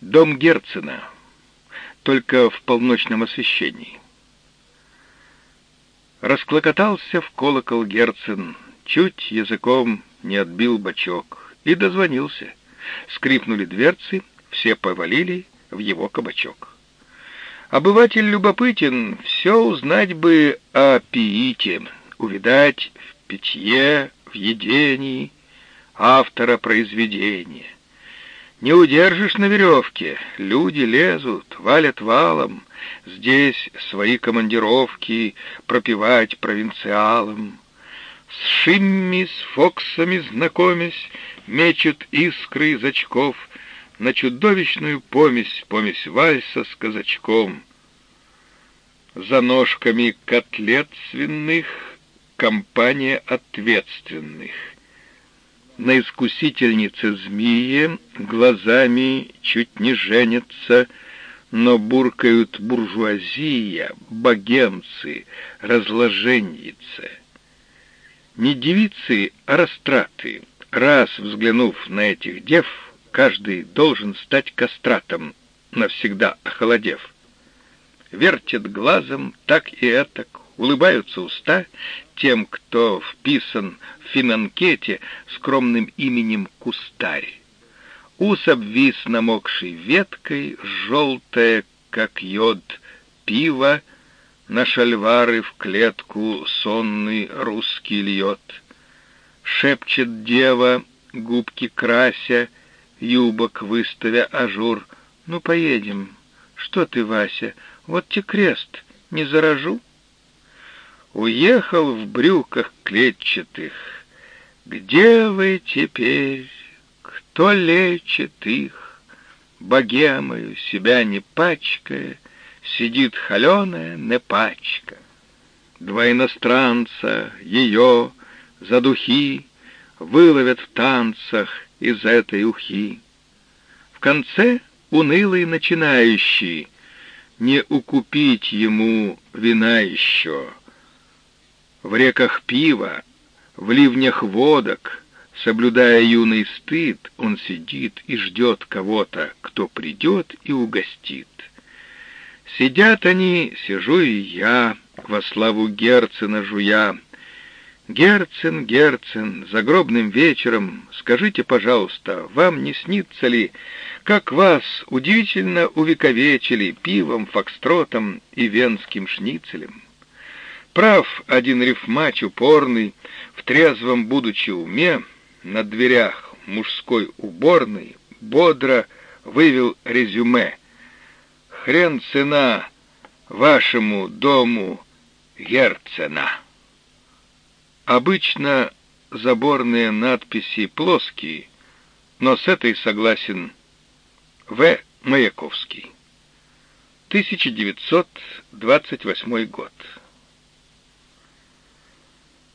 Дом Герцена, только в полночном освещении. Расклокотался в колокол Герцен, чуть языком не отбил бочок, и дозвонился. Скрипнули дверцы, все повалили в его кабачок. Обыватель любопытен, все узнать бы о пиите, увидать в питье, в едении автора произведения. Не удержишь на веревке, люди лезут, валят валом, здесь свои командировки пропивать провинциалам. С Шимми, с Фоксами знакомясь, мечут искры из очков на чудовищную помесь, помесь вальса с казачком. За ножками котлет свиных компания ответственных — на искусительнице змеи глазами чуть не женятся, но буркают буржуазия, богемцы, разложенницы. Не девицы, а растраты. Раз взглянув на этих дев, каждый должен стать кастратом, навсегда охолодев. Вертят глазом так и этак, улыбаются уста тем, кто вписан в финанкете скромным именем Кустарь. Ус обвис намокшей веткой, желтая, как йод, пиво, на шальвары в клетку сонный русский льет. Шепчет дева, губки крася, юбок выставя ажур. «Ну, поедем. Что ты, Вася, вот те крест, не заражу?» Уехал в брюках клетчатых. Где вы теперь? Кто лечит их? Богемою себя не пачкая, Сидит холеная непачка. Два иностранца ее за духи Выловят в танцах из этой ухи. В конце унылый начинающий, Не укупить ему вина еще — в реках пива, в ливнях водок, соблюдая юный стыд, он сидит и ждет кого-то, кто придет и угостит. Сидят они, сижу и я, во славу Герцена жуя. Герцен, Герцен, загробным вечером, скажите, пожалуйста, вам не снится ли, как вас удивительно увековечили пивом, фокстротом и венским шницелем? Прав один рифмач упорный, в трезвом будучи уме, на дверях мужской уборной бодро вывел резюме. Хрен цена вашему дому Герцена. Обычно заборные надписи плоские, но с этой согласен В. Маяковский. 1928 год.